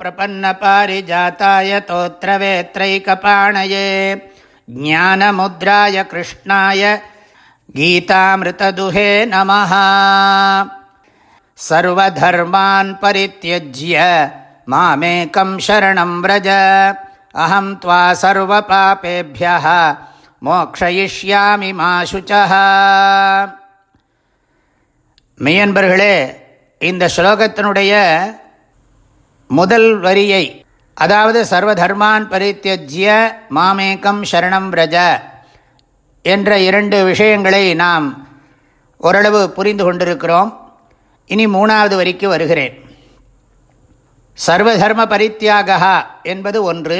प्रपन्नपारिजाताय तोत्रवेत्रैकपाणये ज्ञानमुद्राय कृष्णाय गीतामृतदुहे नमः सर्वधर्मान् परित्यज्य मामेकं शरणं व्रज अहं त्वा सर्वपापेभ्यः மோக்ஷயிஷ்யாமி மாசுச்சா மெய்யன்பர்களே இந்த ஸ்லோகத்தினுடைய முதல் வரியை அதாவது சர்வதர்மான் பரித்தியஜ்ய மாமேக்கம் சரணம் ரஜ என்ற இரண்டு விஷயங்களை நாம் ஓரளவு புரிந்து கொண்டிருக்கிறோம். இனி மூணாவது வரிக்கு வருகிறேன். சர்வதர்ம பரித்தியாகா என்பது ஒன்று.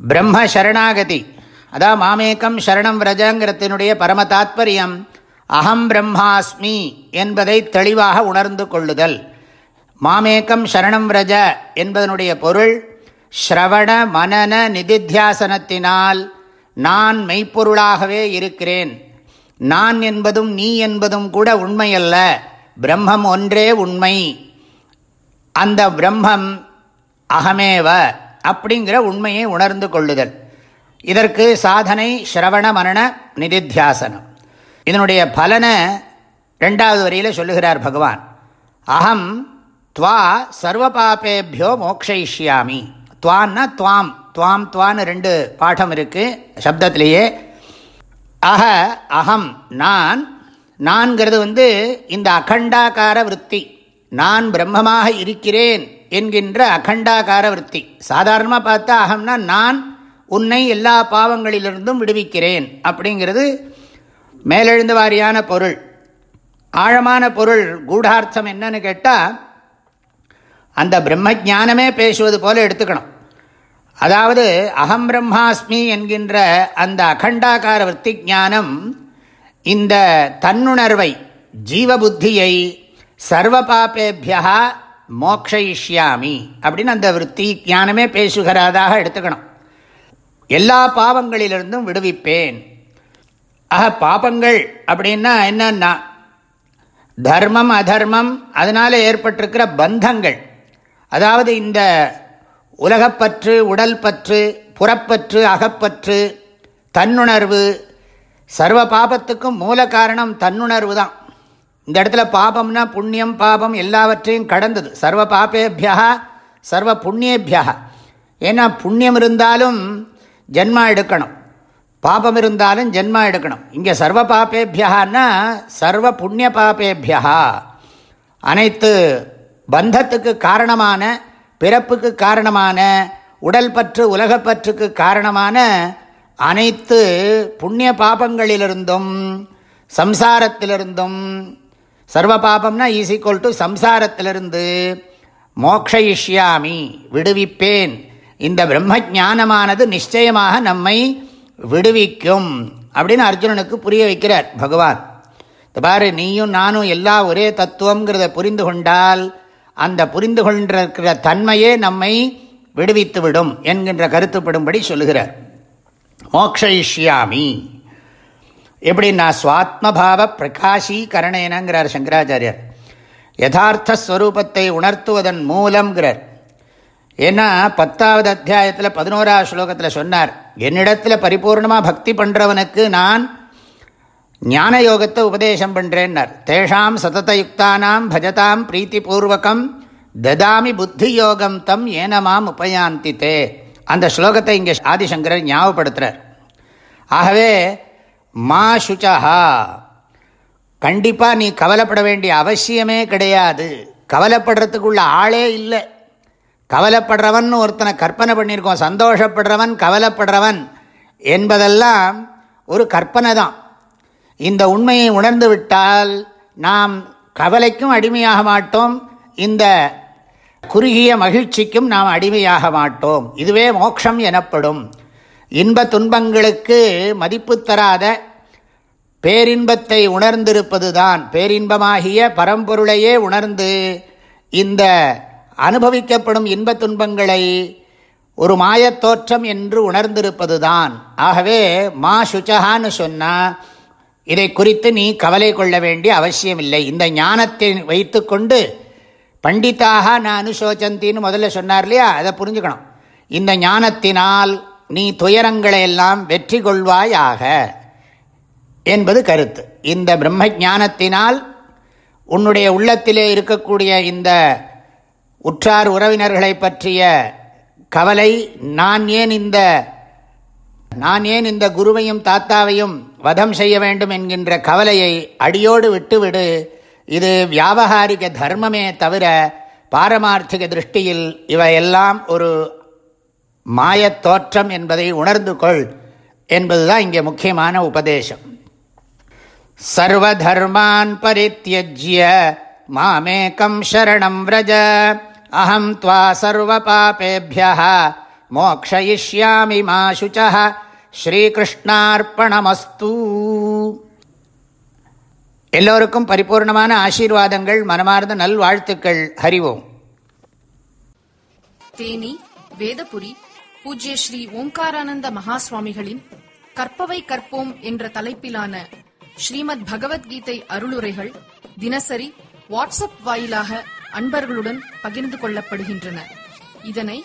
பிரம்ம சரணாகதி அதான் மாமேக்கம் சரணம் விரஜங்கிறத்தினுடைய பரம தாத்பரியம் அகம் பிரம்மாஸ்மி என்பதை தெளிவாக உணர்ந்து கொள்ளுதல். மாமேக்கம் சரணம் விரஜ என்பதனுடைய பொருள் ஸ்ரவண மனன நிதித்தியாசனத்தினால் நான் மெய்ப்பொருளாகவே இருக்கிறேன். நான் என்பதும் நீ என்பதும் கூட உண்மையல்ல. பிரம்மம் ஒன்றே உண்மை. அந்த பிரம்மம் அகமேவ அப்படிங்கிற உண்மையை உணர்ந்து கொள்ளுதல். இதற்கு சாதனை ஸ்ரவண மரண நிதித்தியாசனம். இதனுடைய பலனை ரெண்டாவது வரியில் சொல்லுகிறார் பகவான். அகம் துவா சர்வ பாப்பேபியோ மோக்ஷயிஷ்யாமி துவான்னா துவாம். துவாம் துவான்னு ரெண்டு பாடம் இருக்குது சப்தத்திலேயே. அஹ அகம் நான். நான்கிறது வந்து இந்த அகண்டாக்கார விற்பி. நான் பிரம்மமாக இருக்கிறேன் என்கின்ற அகண்டாகார விற்பி. சாதாரணமாக பார்த்தா அகம்னா நான் உன்னை எல்லா பாவங்களிலிருந்தும் விடுவிக்கிறேன் அப்படிங்கிறது மேலெழுந்த வாரியான பொருள். ஆழமான பொருள் கூடார்த்தம் என்னன்னு கேட்டால் அந்த பிரம்ம ஜானமே பேசுவது போல எடுத்துக்கணும். அதாவது அகம் பிரம்மாஸ்மி என்கின்ற அந்த அகண்டாக்கார விற்பி ஞானம் இந்த தன்னுணர்வை ஜீவபுத்தியை சர்வ பாப்பேபியா மோக்ஷயிஷ்யாமி அப்படின்னு அந்த விற்பி ஞானமே பேசுகிறதாக எடுத்துக்கணும். எல்லா பாவங்களிலிருந்தும் விடுவிப்பேன். ஆக பாபங்கள் அப்படின்னா என்னன்னா தர்மம் அதர்மம் அதனால் ஏற்பட்டிருக்கிற பந்தங்கள். அதாவது இந்த உலகப்பற்று உடல் பற்று புறப்பற்று அகப்பற்று தன்னுணர்வு சர்வ பாபத்துக்கும் மூல காரணம் தன்னுணர்வு தான். இந்த இடத்துல பாபம்னா புண்ணியம் பாபம் எல்லாவற்றையும் கடந்தது. சர்வ பாப்பேபியா சர்வ புண்ணியேபியா. ஏன்னா புண்ணியம் இருந்தாலும் ஜென்மா எடுக்கணும். பாபம் இருந்தாலும் ஜென்மா எடுக்கணும். இங்கே சர்வ பாப்பேபியான்னா சர்வ புண்ணிய பாப்பேபியா அனைத்து பந்தத்துக்கு காரணமான பிறப்புக்கு காரணமான உடல் பற்று உலகப்பற்றுக்கு காரணமான அனைத்து புண்ணிய பாபங்களிலிருந்தும் சம்சாரத்திலிருந்தும் சர்வ பாபம்னா ஈஸ் ஈக்குவல் டு சம்சாரத்திலிருந்து மோக்ஷயிஷ்யாமி விடுவிப்பேன். இந்த பிரம்ம ஜானமானது நிச்சயமாக நம்மை விடுவிக்கும் அப்படின்னு அர்ஜுனனுக்கு புரிய வைக்கிறார் பகவான். இந்த பாரு நீயும் நானும் எல்லா ஒரே தத்துவங்கிறத புரிந்து கொண்டால் அந்த புரிந்து கொண்டிருக்கிற தன்மையே நம்மை விடுவித்துவிடும் என்கின்ற கருத்துப்படும்படி சொல்லுகிறார். மோக்ஷயிஷ்யாமி. எப்படின்னா சுவாத்மபாவ பிரகாஷீகரணேனங்கிறார் சங்கராச்சாரியர். யதார்த்த ஸ்வரூபத்தை உணர்த்துவதன் மூலம்ங்கிறார். ஏன்னா பத்தாவது அத்தியாயத்தில் பதினோராவது ஸ்லோகத்தில் சொன்னார் என்னிடத்தில் பரிபூர்ணமாக பக்தி பண்ணுறவனுக்கு நான் ஞான யோகத்தை உபதேசம் பண்ணுறேன்னார் தேஷாம் சததயுக்தானாம் பஜதாம் பிரீத்திபூர்வகம் ததாமி புத்தி யோகம் தம் ஏனமாம் உபயாந்தி தே. அந்த ஸ்லோகத்தை இங்கே ஆதிசங்கரர் ஞாபகப்படுத்துகிறார் ஆகவே மா சுச்சா கண்டிப்பாக நீ கவலைப்பட வேண்டிய அவசியமே கிடையாது. கவலைப்படுறதுக்குள்ள ஆளே இல்லை. கவலைப்படுறவன் ஒருத்தனை கற்பனை பண்ணியிருக்கோம் சந்தோஷப்படுறவன் கவலைப்படுறவன் என்பதெல்லாம் ஒரு கற்பனை தான் இந்த உண்மையை உணர்ந்து விட்டால் நாம் கவலைக்கும் அடிமையாக மாட்டோம். இந்த குறுகிய மகிழ்ச்சிக்கும் நாம் அடிமையாக மாட்டோம். இதுவே மோட்சம் எனப்படும். இன்ப துன்பங்களுக்கு மதிப்பு தராத பேரின்பத்தை உணர்ந்திருப்பது தான் பேரின்பமாகிய பரம்பொருளையே உணர்ந்து இந்த அனுபவிக்கப்படும் இன்ப துன்பங்களை ஒரு மாயத்தோற்றம் என்று உணர்ந்திருப்பது தான் ஆகவே மா சுச்சகான்னு சொன்னால் இதை குறித்து நீ கவலை கொள்ள வேண்டிய அவசியமில்லை. இந்த ஞானத்தை வைத்துக்கொண்டு பண்டிதாக நான் அனுசோச்சந்தின்னு முதல்ல சொன்னார் இல்லையா? அதை புரிஞ்சுக்கணும். இந்த ஞானத்தினால் நீ துயரங்களை எல்லாம் வெற்றி கொள்வாயாக என்பது கருத்து. இந்த பிரம்ம ஞானத்தினால் உன்னுடைய உள்ளத்திலே இருக்கக்கூடிய இந்த உற்றார் உறவினர்களை பற்றிய கவலை நான் ஏன் இந்த நான் ஏன் இந்த குருவையும் தாத்தாவையும் வதம் செய்ய வேண்டும் என்கின்ற கவலையை அடியோடு விட்டுவிடு? இது வியாபகாரிக தர்மமே தவிர பாரமார்த்திக திருஷ்டியில் இவையெல்லாம் ஒரு மாயத் தோற்றம் என்பதை உணர்ந்து கொள் என்பதுதான் இங்கே முக்கியமான உபதேசம். சர்வதர்மான் பரித்தியஜ்ய மாமேக்கம் சரணம் விரஜ. அஹம் துவா சர்வ பாபேபியா மோக்ஷயிஷ்யாமி மா சுச்ச ஸ்ரீகிருஷ்ணார்ப்பணமஸ்து. எல்லோருக்கும் பரிபூர்ணமான ஆசீர்வாதங்கள் மனமார்ந்த நல்வாழ்த்துக்கள். ஹரிவோம் தேனி வேதபுரி பூஜ்ய ஸ்ரீ ஓம்காரானந்த மகாசுவாமிகளின் கற்பவை கற்போம் என்ற தலைப்பிலான ஸ்ரீமத் பகவத்கீதை அருளுரைகள் தினசரி வாட்ஸ்அப் வாயிலாக அன்பர்களுடன் பகிர்ந்து கொள்ளப்படுகின்றன. இதனை